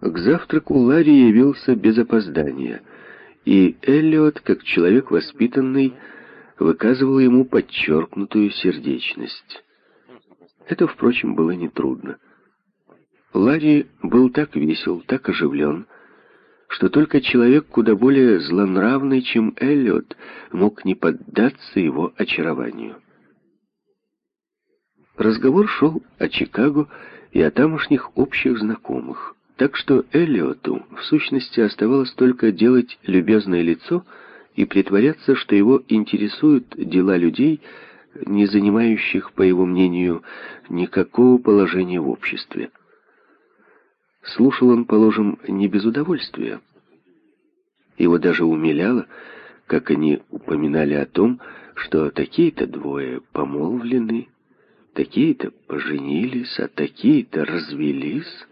К завтраку Ларри явился без опоздания, и Эллиот, как человек воспитанный, выказывал ему подчеркнутую сердечность. Это, впрочем, было нетрудно. Ларри был так весел, так оживлен, что только человек куда более злонравный, чем Эллиот, мог не поддаться его очарованию. Разговор шел о Чикаго и о тамошних общих знакомых, так что Эллиоту в сущности оставалось только делать любезное лицо и притворяться, что его интересуют дела людей, не занимающих, по его мнению, никакого положения в обществе. Слушал он, положим, не без удовольствия. Его даже умиляло, как они упоминали о том, что такие-то двое помолвлены, такие-то поженились, а такие-то развелись.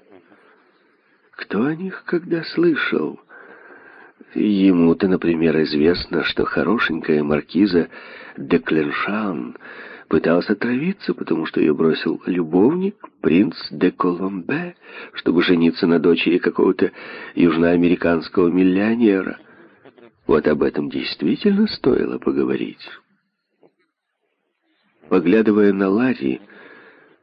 Кто о них когда слышал? Ему-то, например, известно, что хорошенькая маркиза де Кленшан пыталась отравиться, потому что ее бросил любовник, принц де Коломбе, чтобы жениться на дочери какого-то южноамериканского миллионера. Вот об этом действительно стоило поговорить. Поглядывая на Ларри,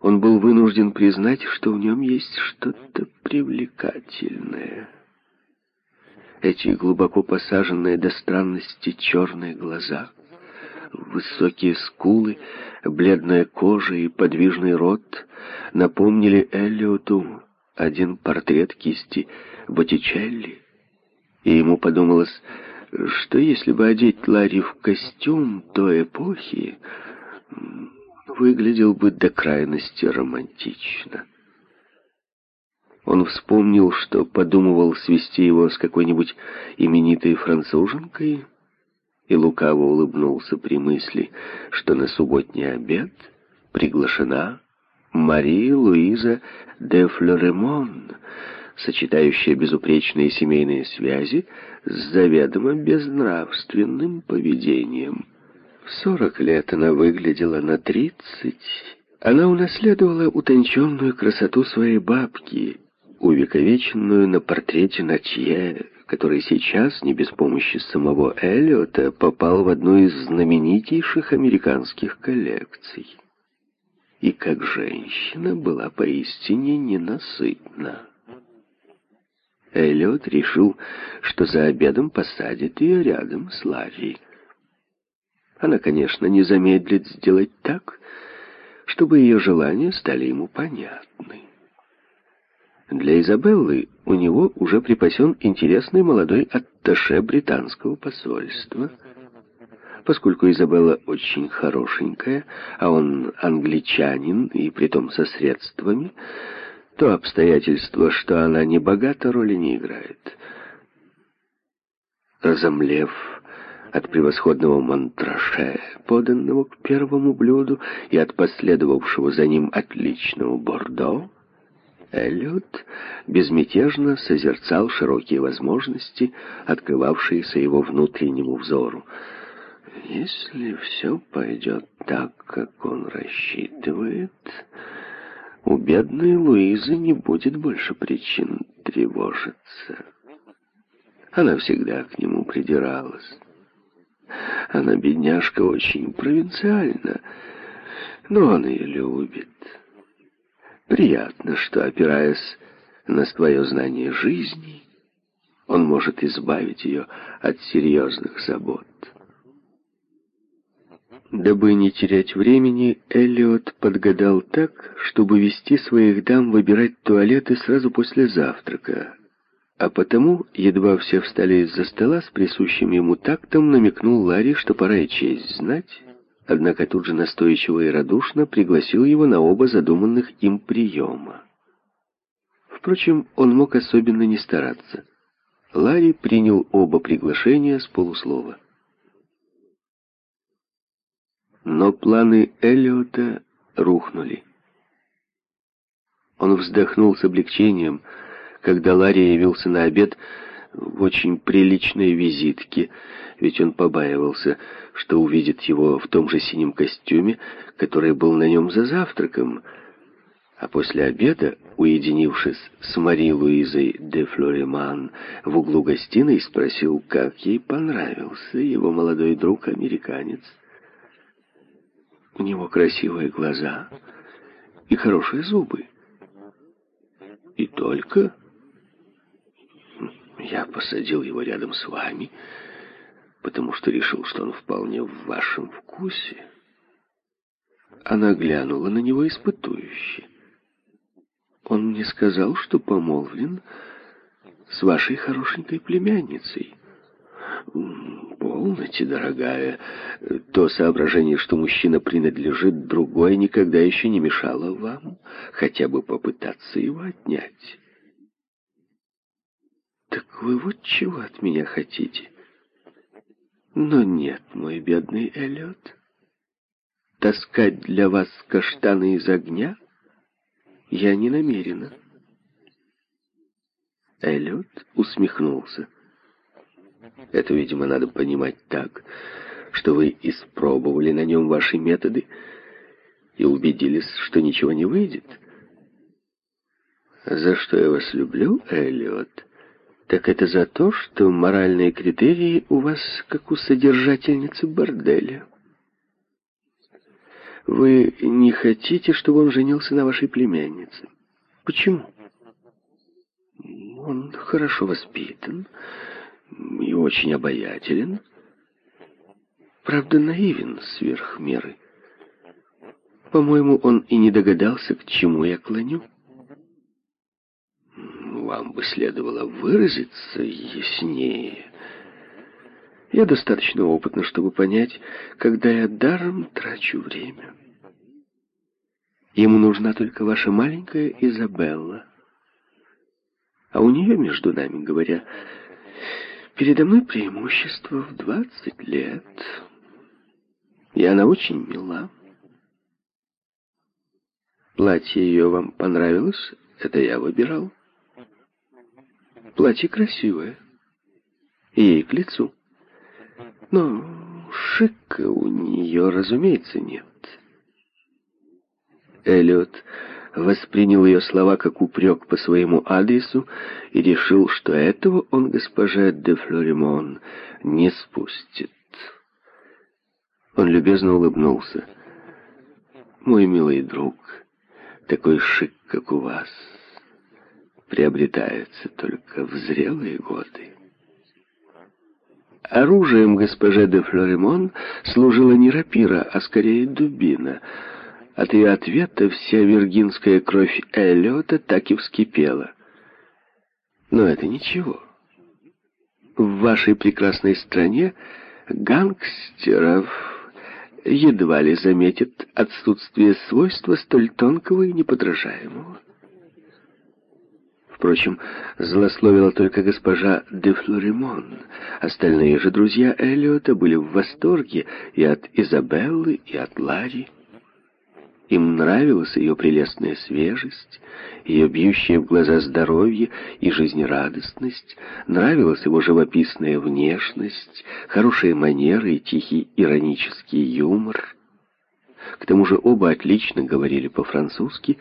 он был вынужден признать, что в нем есть что-то привлекательное. Эти глубоко посаженные до странности черные глаза, высокие скулы, бледная кожа и подвижный рот напомнили Эллиоту один портрет кисти Боттичелли, и ему подумалось, что если бы одеть Ларри в костюм той эпохи, выглядел бы до крайности романтично. Он вспомнил, что подумывал свести его с какой-нибудь именитой француженкой, и лукаво улыбнулся при мысли, что на субботний обед приглашена Мария Луиза де Флоремон, сочетающая безупречные семейные связи с заведомо безнравственным поведением. В сорок лет она выглядела на тридцать. Она унаследовала утонченную красоту своей бабки, увековеченную на портрете Натье, который сейчас, не без помощи самого Эллиота, попал в одну из знаменитейших американских коллекций. И как женщина была поистине ненасытна. Эллиот решил, что за обедом посадит ее рядом с Ларри. Она, конечно, не замедлит сделать так, чтобы ее желания стали ему понятны. Для Изабеллы у него уже припасен интересный молодой атташе британского посольства. Поскольку Изабелла очень хорошенькая, а он англичанин и притом со средствами, то обстоятельство, что она не богата, роли не играет. Разомлев от превосходного мантраше, поданного к первому блюду, и от последовавшего за ним отличного бордо, Эллиот безмятежно созерцал широкие возможности, открывавшиеся его внутреннему взору. Если все пойдет так, как он рассчитывает, у бедной Луизы не будет больше причин тревожиться. Она всегда к нему придиралась. Она, бедняжка, очень провинциальна, но он ее любит. Приятно, что, опираясь на свое знание жизни, он может избавить ее от серьезных забот. Дабы не терять времени, Эллиот подгадал так, чтобы вести своих дам выбирать туалеты сразу после завтрака, а потому, едва все встали из-за стола, с присущим ему тактом намекнул Ларри, что пора и честь знать, однако тут же настойчиво и радушно пригласил его на оба задуманных им приема. Впрочем, он мог особенно не стараться. Ларри принял оба приглашения с полуслова. Но планы Эллиота рухнули. Он вздохнул с облегчением, когда Ларри явился на обед в очень приличной визитке, ведь он побаивался, что увидит его в том же синем костюме, который был на нем за завтраком. А после обеда, уединившись с Мари Луизой де Флореман в углу гостиной, спросил, как ей понравился его молодой друг-американец. У него красивые глаза и хорошие зубы. И только я посадил его рядом с вами, потому что решил, что он вполне в вашем вкусе. Она глянула на него испытующе. Он мне сказал, что помолвлен с вашей хорошенькой племянницей. Полноте, дорогая. То соображение, что мужчина принадлежит другой, никогда еще не мешало вам хотя бы попытаться его отнять. Так вы вот чего от меня хотите? Но нет, мой бедный Эллиот. Таскать для вас каштаны из огня — я не намерена. Эллиот усмехнулся. Это, видимо, надо понимать так, что вы испробовали на нем ваши методы и убедились, что ничего не выйдет. За что я вас люблю, Эллиот, так это за то, что моральные критерии у вас как у содержательницы борделя. Вы не хотите, чтобы он женился на вашей племяннице? Почему? Он хорошо воспитан и очень обаятелен. Правда, наивен сверх меры. По-моему, он и не догадался, к чему я клоню. Вам бы следовало выразиться яснее. Я достаточно опытна, чтобы понять, когда я даром трачу время. Ему нужна только ваша маленькая Изабелла. А у нее, между нами говоря, передо мной преимущество в двадцать лет. И она очень мила. Платье ее вам понравилось? Это я выбирал. Платье красивое. Ей к лицу. Но шика у нее, разумеется, нет. Эллиот воспринял ее слова как упрек по своему адресу и решил, что этого он госпожа де Флоримон не спустит. Он любезно улыбнулся. «Мой милый друг, такой шик, как у вас, приобретается только в зрелые годы». Оружием госпожи де Флоремон служила не рапира, а скорее дубина. От ее ответа вся виргинская кровь Эллиота так и вскипела. Но это ничего. В вашей прекрасной стране гангстеров едва ли заметят отсутствие свойства столь тонкого и неподражаемого. Впрочем, злословила только госпожа де Флоримон. Остальные же друзья Эллиота были в восторге и от Изабеллы, и от Ларри. Им нравилась ее прелестная свежесть, ее бьющее в глаза здоровье и жизнерадостность, нравилась его живописная внешность, хорошие манеры и тихий иронический юмор. К тому же оба отлично говорили по-французски,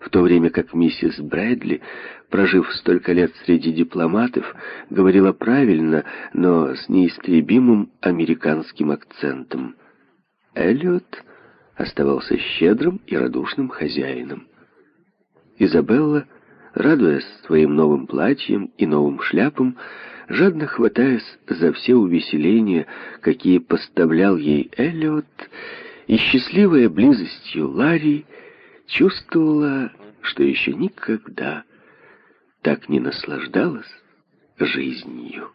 в то время как миссис Брэдли, прожив столько лет среди дипломатов, говорила правильно, но с неистребимым американским акцентом. Эллиот оставался щедрым и радушным хозяином. Изабелла, радуясь своим новым платьем и новым шляпам, жадно хватаясь за все увеселения, какие поставлял ей Эллиот, и счастливая близостью Ларри, чувствовала, что еще никогда так не наслаждалась жизнью.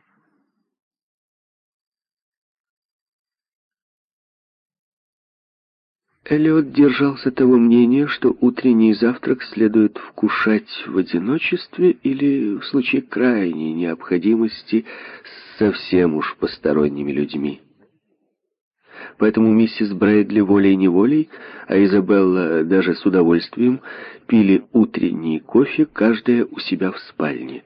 Эллиот держался того мнения, что утренний завтрак следует вкушать в одиночестве или, в случае крайней необходимости, с совсем уж посторонними людьми. Поэтому миссис Брэдли волей-неволей, а Изабелла даже с удовольствием пили утренний кофе, каждая у себя в спальне.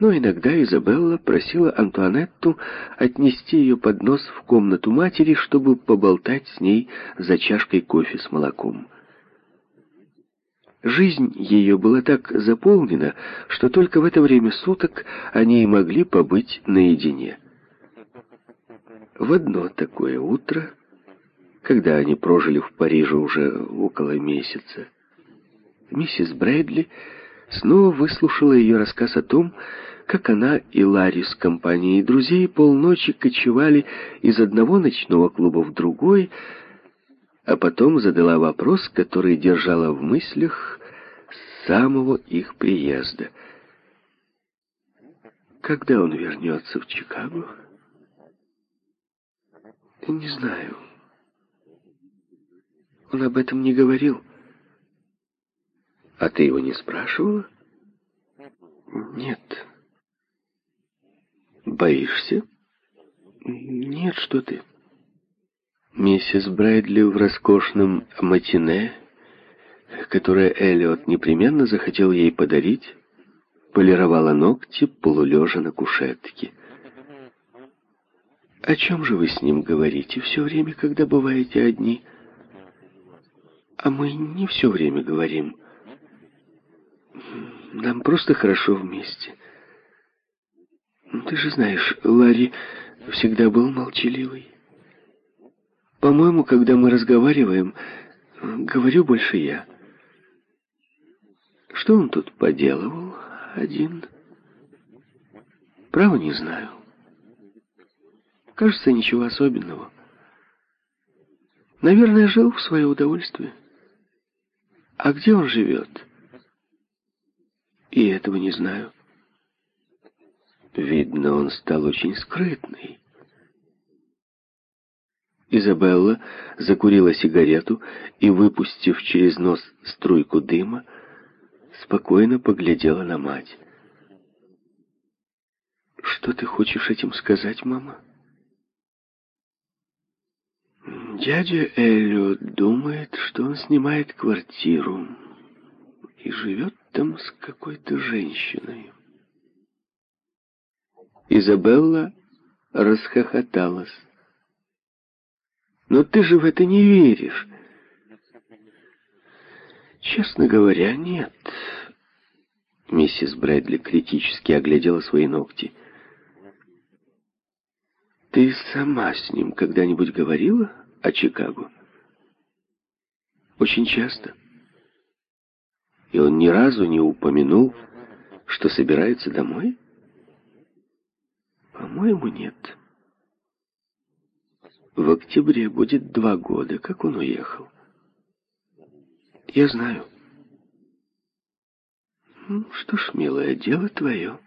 Но иногда Изабелла просила Антуанетту отнести ее поднос в комнату матери, чтобы поболтать с ней за чашкой кофе с молоком. Жизнь ее была так заполнена, что только в это время суток они и могли побыть наедине. В одно такое утро, когда они прожили в Париже уже около месяца, миссис Брэдли снова выслушала ее рассказ о том, как она и Ларри с компанией друзей полночи кочевали из одного ночного клуба в другой, а потом задала вопрос, который держала в мыслях с самого их приезда. Когда он вернется в Чикаго? Не знаю. Он об этом не говорил. А ты его не спрашивала? Нет. Боишься? Нет, что ты. Миссис Брайдли в роскошном матине, которое Эллиот непременно захотел ей подарить, полировала ногти, полулежа на кушетке. «О чем же вы с ним говорите все время, когда бываете одни?» «А мы не все время говорим. Нам просто хорошо вместе. Ты же знаешь, Ларри всегда был молчаливый. По-моему, когда мы разговариваем, говорю больше я. Что он тут поделывал один? Право не знаю. Кажется, ничего особенного. Наверное, жил в свое удовольствие. А где он живет? И этого не знаю. Видно, он стал очень скрытный. Изабелла закурила сигарету и, выпустив через нос струйку дыма, спокойно поглядела на мать. «Что ты хочешь этим сказать, мама?» «Дядя Эллиот думает, что он снимает квартиру и живет там с какой-то женщиной». Изабелла расхохоталась. Но ты же в это не веришь. Честно говоря, нет. Миссис Брэдли критически оглядела свои ногти. Ты сама с ним когда-нибудь говорила о Чикаго? Очень часто. И он ни разу не упомянул, что собирается домой? По-моему, нет. В октябре будет два года, как он уехал. Я знаю. Ну, что ж, милое, дело твое.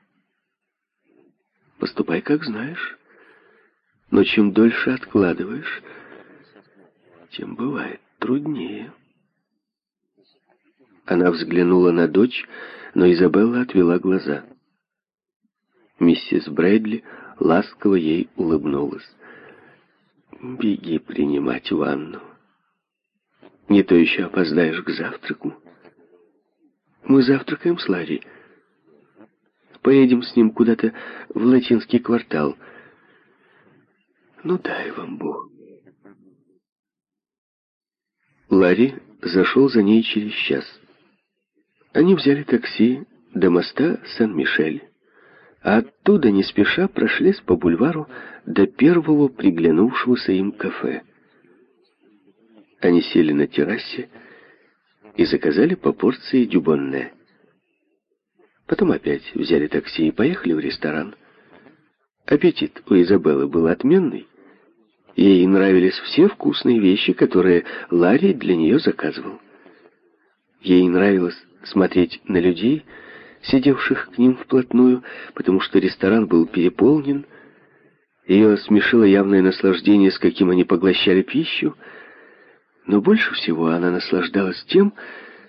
Поступай, как знаешь. Но чем дольше откладываешь, тем бывает труднее. Она взглянула на дочь, но Изабелла отвела глаза. Миссис Брэдли ласково ей улыбнулась. Беги принимать ванну. Не то еще опоздаешь к завтраку. Мы завтракаем с Ларри. Поедем с ним куда-то в латинский квартал. Ну, дай вам Бог. Ларри зашел за ней через час. Они взяли такси до моста Сан-Мишель а оттуда не спеша прошлись по бульвару до первого приглянувшегося им кафе. Они сели на террасе и заказали по порции дюбонне. Потом опять взяли такси и поехали в ресторан. Аппетит у Изабеллы был отменный. Ей нравились все вкусные вещи, которые Ларри для нее заказывал. Ей нравилось смотреть на людей, сидевших к ним вплотную, потому что ресторан был переполнен. Ее смешило явное наслаждение, с каким они поглощали пищу, но больше всего она наслаждалась тем,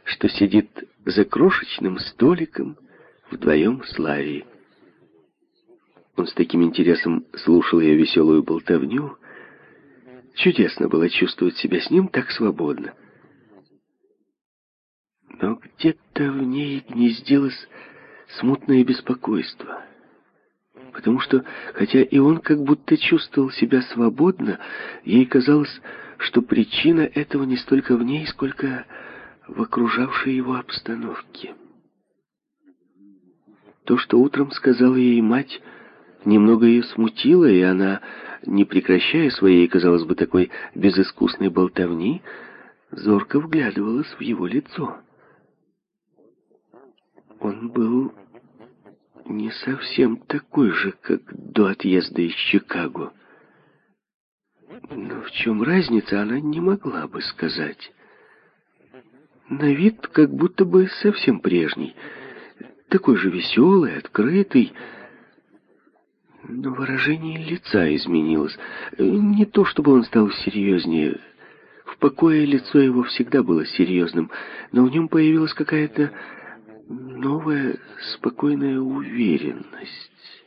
что сидит за крошечным столиком вдвоем с Ларри. Он с таким интересом слушал ее веселую болтовню. Чудесно было чувствовать себя с ним так свободно. Но где-то в ней гнездилось смутное беспокойство. Потому что, хотя и он как будто чувствовал себя свободно, ей казалось, что причина этого не столько в ней, сколько в окружавшей его обстановке. То, что утром сказала ей мать, немного ее смутило, и она, не прекращая своей, казалось бы, такой безыскусной болтовни, зорко вглядывалась в его лицо. Он был не совсем такой же, как до отъезда из Чикаго. Но в чем разница, она не могла бы сказать. На вид как будто бы совсем прежний. Такой же веселый, открытый. Но выражение лица изменилось. Не то, чтобы он стал серьезнее. В покое лицо его всегда было серьезным, но в нем появилась какая-то новая спокойная уверенность.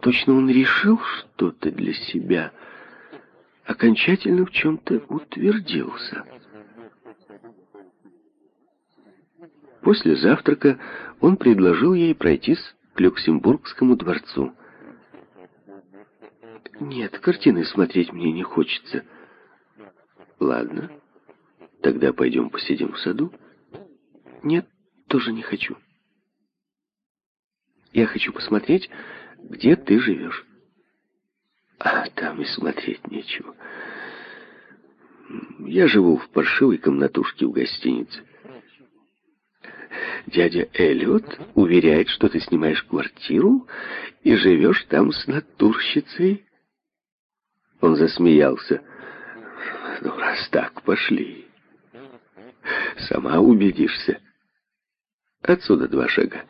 Точно он решил что-то для себя, окончательно в чем-то утвердился. После завтрака он предложил ей пройтись Люксембургскому дворцу. «Нет, картины смотреть мне не хочется». «Ладно, тогда пойдем посидим в саду». «Нет, тоже не хочу. Я хочу посмотреть, где ты живешь». «А там и смотреть нечего. Я живу в паршивой комнатушке в гостинице. Дядя Эллиот уверяет, что ты снимаешь квартиру и живешь там с натурщицей». Он засмеялся. «Ну, раз так, пошли. Сама убедишься». Отсюда два шага.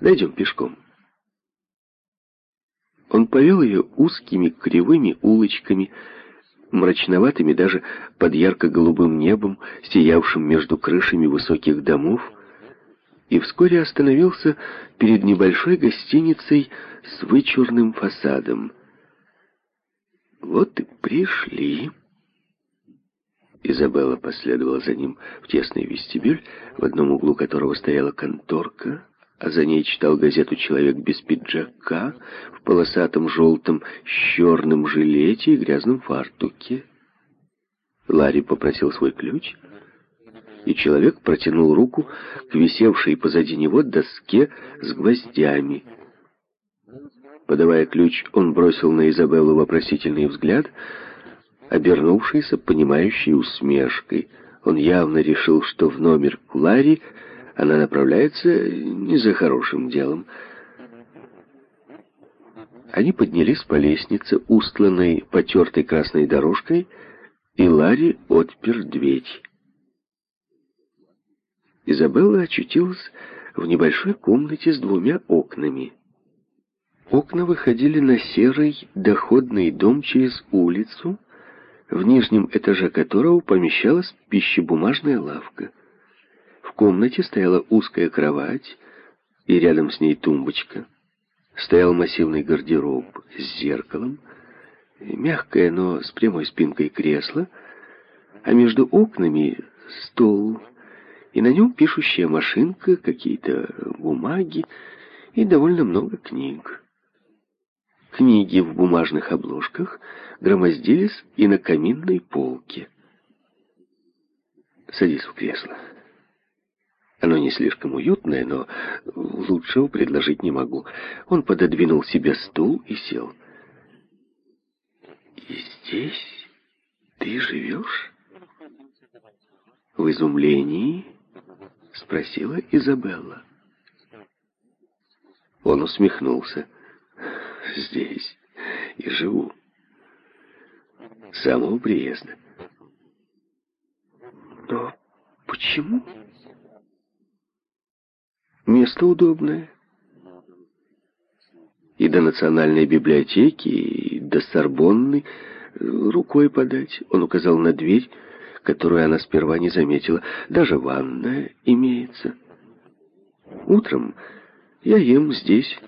Дойдем пешком. Он повел ее узкими кривыми улочками, мрачноватыми даже под ярко-голубым небом, сиявшим между крышами высоких домов, и вскоре остановился перед небольшой гостиницей с вычурным фасадом. Вот и пришли. Изабелла последовала за ним в тесный вестибюль, в одном углу которого стояла конторка, а за ней читал газету «Человек без пиджака» в полосатом желтом с черным жилете и грязном фартуке. Ларри попросил свой ключ, и человек протянул руку к висевшей позади него доске с гвоздями. Подавая ключ, он бросил на Изабеллу вопросительный взгляд — обернувшийся понимающей усмешкой. Он явно решил, что в номер к Ларри она направляется не за хорошим делом. Они поднялись по лестнице, устланной потертой красной дорожкой, и Ларри отпер дверь. Изабелла очутилась в небольшой комнате с двумя окнами. Окна выходили на серый доходный дом через улицу, в нижнем этаже которого помещалась пищебумажная лавка. В комнате стояла узкая кровать, и рядом с ней тумбочка. Стоял массивный гардероб с зеркалом, мягкое, но с прямой спинкой кресло, а между окнами стол, и на нем пишущая машинка, какие-то бумаги и довольно много книг. Книги в бумажных обложках громоздились и на каминной полке. «Садись в кресло. Оно не слишком уютное, но лучшего предложить не могу». Он пододвинул себе стул и сел. «И здесь ты живешь?» В изумлении спросила Изабелла. Он усмехнулся здесь и живу. С самого приезда. Но почему? Место удобное. И до Национальной библиотеки, и до Сорбонны рукой подать. Он указал на дверь, которую она сперва не заметила. Даже ванная имеется. Утром я ем здесь,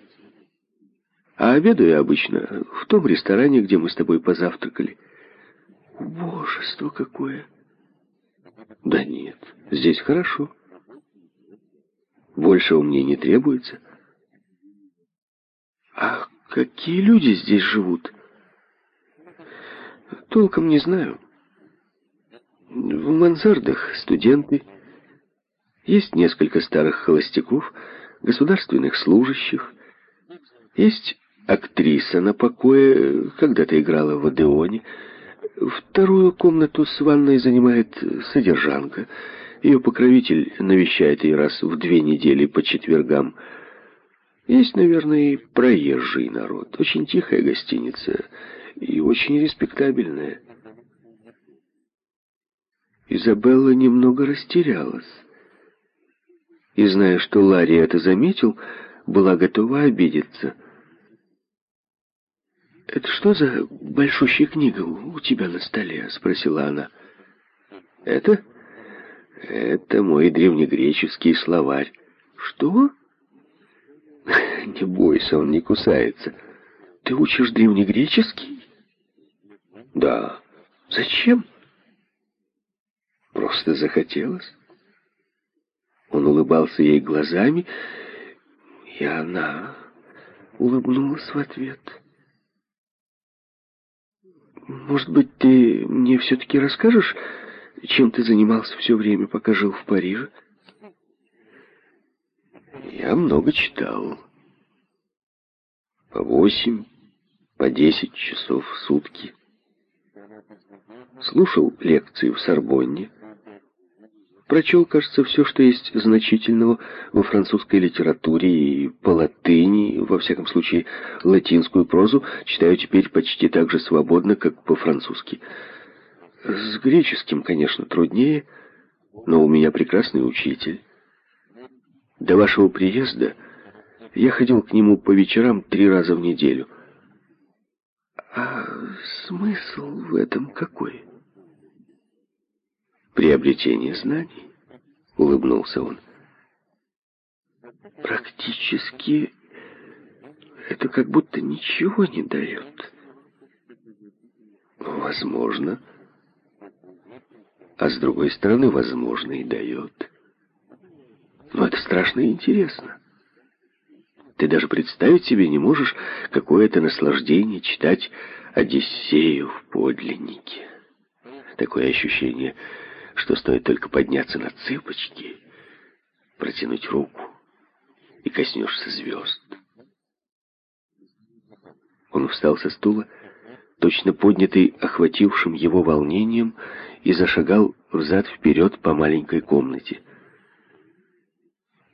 а обедаю я обычно в том ресторане, где мы с тобой позавтракали. Божество какое! Да нет, здесь хорошо. Большего мне не требуется. А какие люди здесь живут? Толком не знаю. В мансардах студенты. Есть несколько старых холостяков, государственных служащих. Есть актриса на покое, когда-то играла в Одеоне. Вторую комнату с ванной занимает содержанка. Ее покровитель навещает ее раз в две недели по четвергам. Есть, наверное, и проезжий народ. Очень тихая гостиница и очень респектабельная. Изабелла немного растерялась. И, зная, что Ларри это заметил, была готова обидеться. «Это что за большущая книга у тебя на столе?» — спросила она. «Это? Это мой древнегреческий словарь». «Что?» «Не бойся, он не кусается». «Ты учишь древнегреческий?» «Да». «Зачем?» Просто захотелось. Он улыбался ей глазами, и она улыбнулась в ответ. «Может быть, ты мне все-таки расскажешь, чем ты занимался все время, пока жил в Париже?» «Я много читал. По восемь, по десять часов в сутки. Слушал лекции в Сорбонне» Прочел, кажется, все, что есть значительного во французской литературе и по латыни, во всяком случае, латинскую прозу читаю теперь почти так же свободно, как по-французски. С греческим, конечно, труднее, но у меня прекрасный учитель. До вашего приезда я ходил к нему по вечерам три раза в неделю. А смысл в этом какой? Приобретение знаний, улыбнулся он. Практически это как будто ничего не дает. Возможно. А с другой стороны, возможно, и дает. Но это страшно интересно. Ты даже представить себе не можешь, какое это наслаждение читать Одиссею в подлиннике. Такое ощущение, что стоит только подняться на цыпочки, протянуть руку и коснешься звезд. Он встал со стула, точно поднятый охватившим его волнением, и зашагал взад-вперед по маленькой комнате.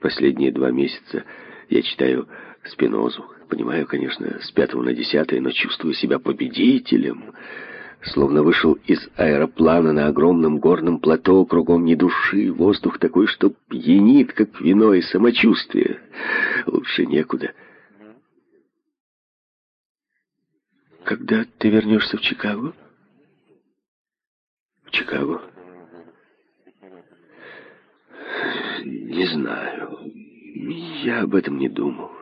Последние два месяца я читаю Спинозу. Понимаю, конечно, с пятого на десятое, но чувствую себя победителем — словно вышел из аэроплана на огромном горном плато, кругом ни души, воздух такой, что пьянит, как вино и самочувствие. Лучше некуда. Когда ты вернешься в Чикаго? В Чикаго? Не знаю. Я об этом не думал.